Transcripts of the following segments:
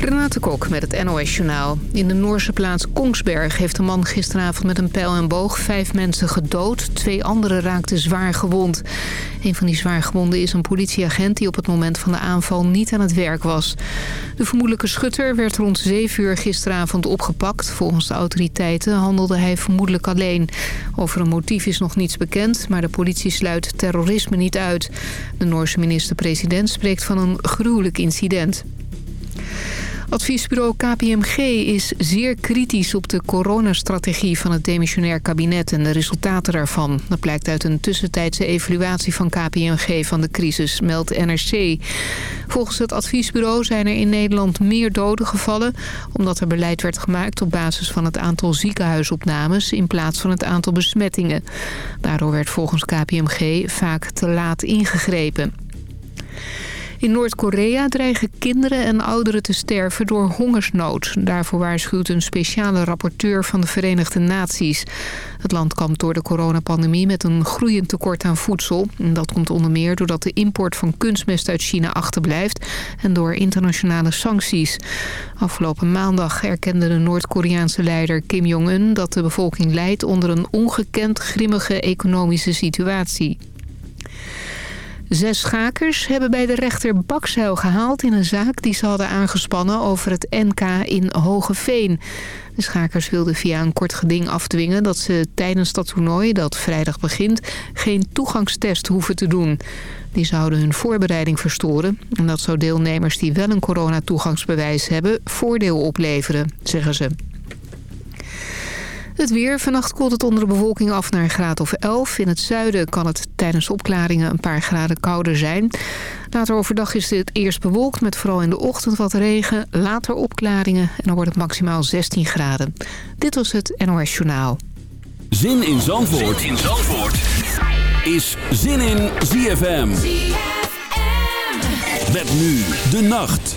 Renate Kok met het NOS Journaal. In de Noorse plaats Kongsberg heeft een man gisteravond met een pijl en boog vijf mensen gedood. Twee anderen raakten zwaar gewond. Een van die zwaar gewonden is een politieagent die op het moment van de aanval niet aan het werk was. De vermoedelijke schutter werd rond 7 uur gisteravond opgepakt. Volgens de autoriteiten handelde hij vermoedelijk alleen. Over een motief is nog niets bekend, maar de politie sluit terrorisme niet uit. De Noorse minister-president spreekt van een gruwelijk incident. Adviesbureau KPMG is zeer kritisch op de coronastrategie van het demissionair kabinet en de resultaten daarvan. Dat blijkt uit een tussentijdse evaluatie van KPMG van de crisis, meldt NRC. Volgens het adviesbureau zijn er in Nederland meer doden gevallen... omdat er beleid werd gemaakt op basis van het aantal ziekenhuisopnames... in plaats van het aantal besmettingen. Daardoor werd volgens KPMG vaak te laat ingegrepen. In Noord-Korea dreigen kinderen en ouderen te sterven door hongersnood. Daarvoor waarschuwt een speciale rapporteur van de Verenigde Naties. Het land kampt door de coronapandemie met een groeiend tekort aan voedsel. Dat komt onder meer doordat de import van kunstmest uit China achterblijft... en door internationale sancties. Afgelopen maandag erkende de Noord-Koreaanse leider Kim Jong-un... dat de bevolking lijdt onder een ongekend grimmige economische situatie. Zes schakers hebben bij de rechter bakzeil gehaald in een zaak die ze hadden aangespannen over het NK in Hogeveen. De schakers wilden via een kort geding afdwingen dat ze tijdens dat toernooi, dat vrijdag begint, geen toegangstest hoeven te doen. Die zouden hun voorbereiding verstoren en dat zou deelnemers die wel een coronatoegangsbewijs hebben voordeel opleveren, zeggen ze. Het weer. Vannacht koelt het onder de bewolking af naar een graad of 11. In het zuiden kan het tijdens opklaringen een paar graden kouder zijn. Later overdag is het eerst bewolkt met vooral in de ochtend wat regen. Later opklaringen en dan wordt het maximaal 16 graden. Dit was het NOS Journaal. Zin in Zandvoort, zin in Zandvoort. is Zin in ZFM. ZFM. Met nu de nacht.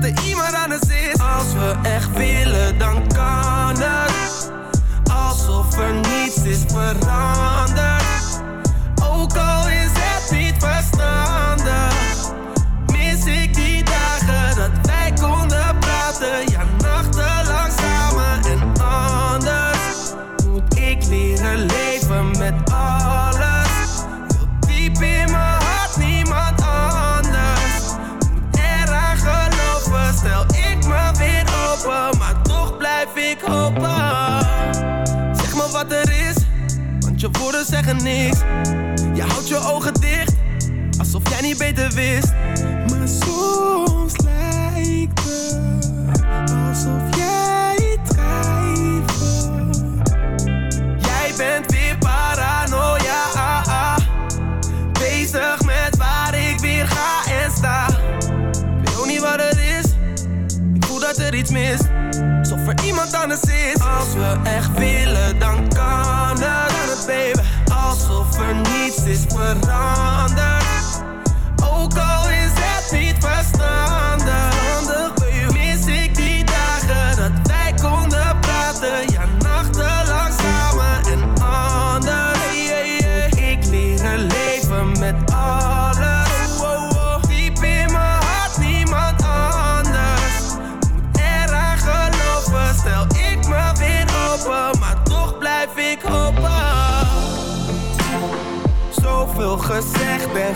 dat. Als we echt willen, dan kan het. Alsof er niets is veranderd. niet beter wist. Maar soms lijkt het alsof jij drijft. Jij bent weer paranoia. Ah, ah. Bezig met waar ik weer ga en sta. Ik weet ook niet wat het is. Ik voel dat er iets mis, Alsof er iemand anders is. Als we echt weer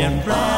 and brown.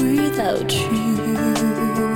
without you.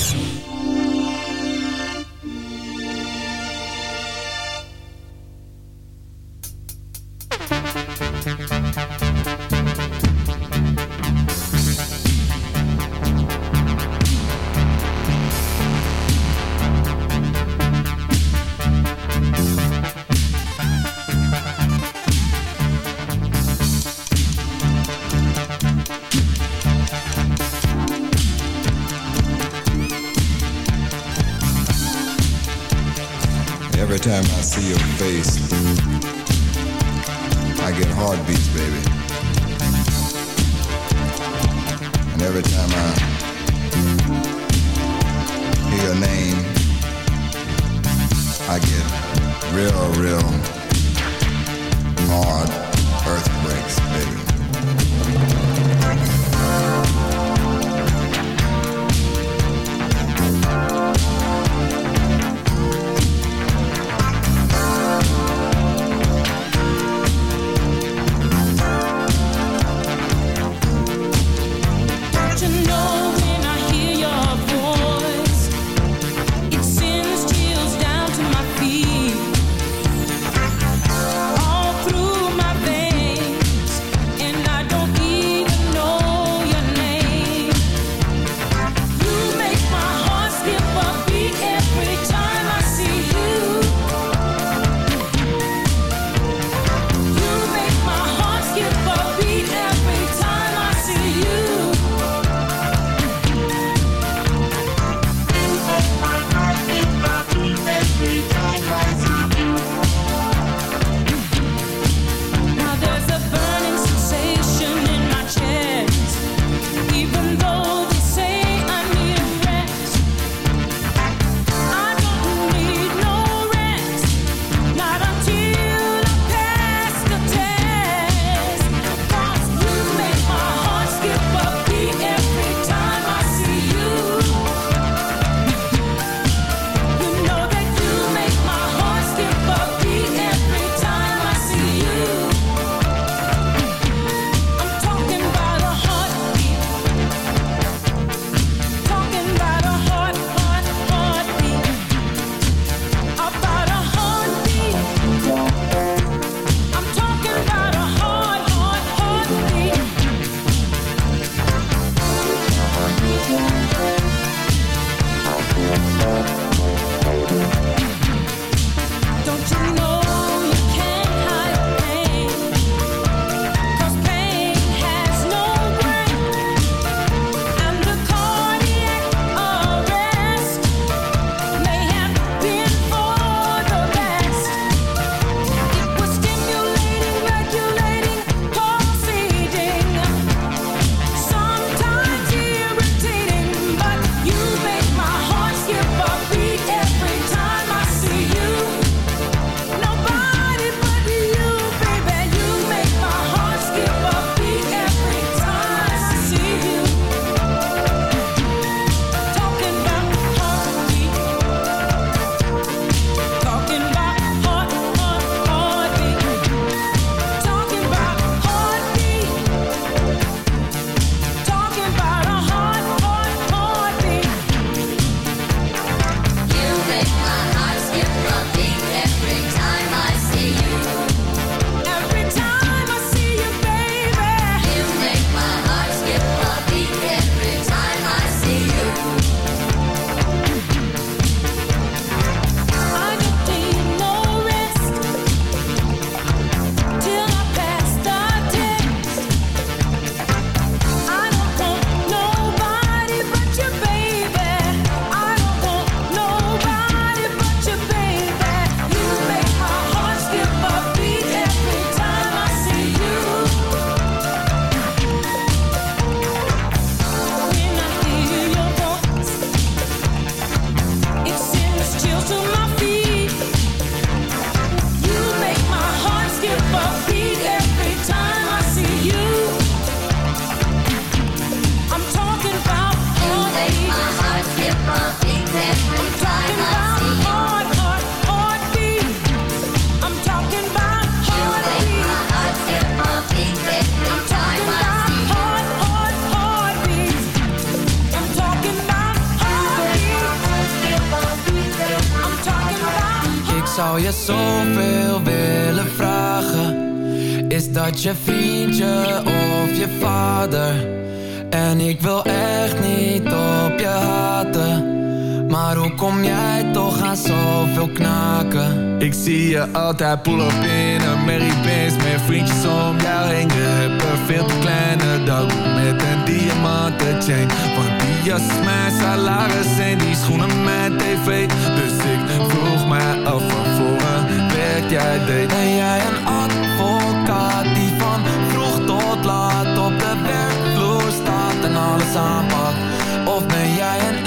Ik zie je altijd pull up in een Mary Met vriendjes om jou heen. Je hebt een veel te kleine dag. Met een diamanten chain Want die jas is mijn salaris En die schoenen mijn tv. Dus ik vroeg mij af van voor een werk jij deed. Ben jij een advocaat die van vroeg tot laat Op de werkvloer staat en alles aanpakt? Of ben jij een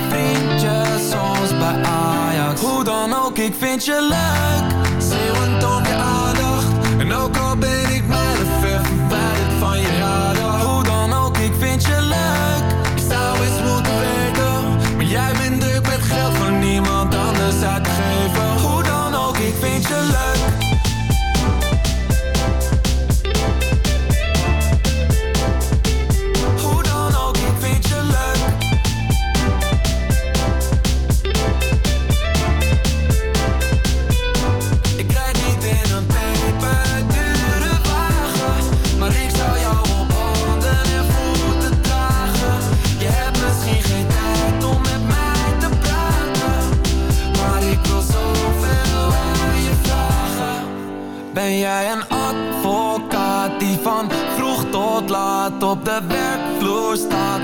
je soms bij Ajax? Hoe dan ook, ik vind je leuk. Zeeuwend om je aandacht. En ook al ben ik maar ver verwijderd van je radar. Hoe dan ook, ik vind je leuk. Ik zou eens moeten weten Maar jij bent druk met geld van niemand anders uitgeven Hoe dan ook, ik vind je leuk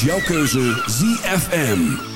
jouw keuze ZFM.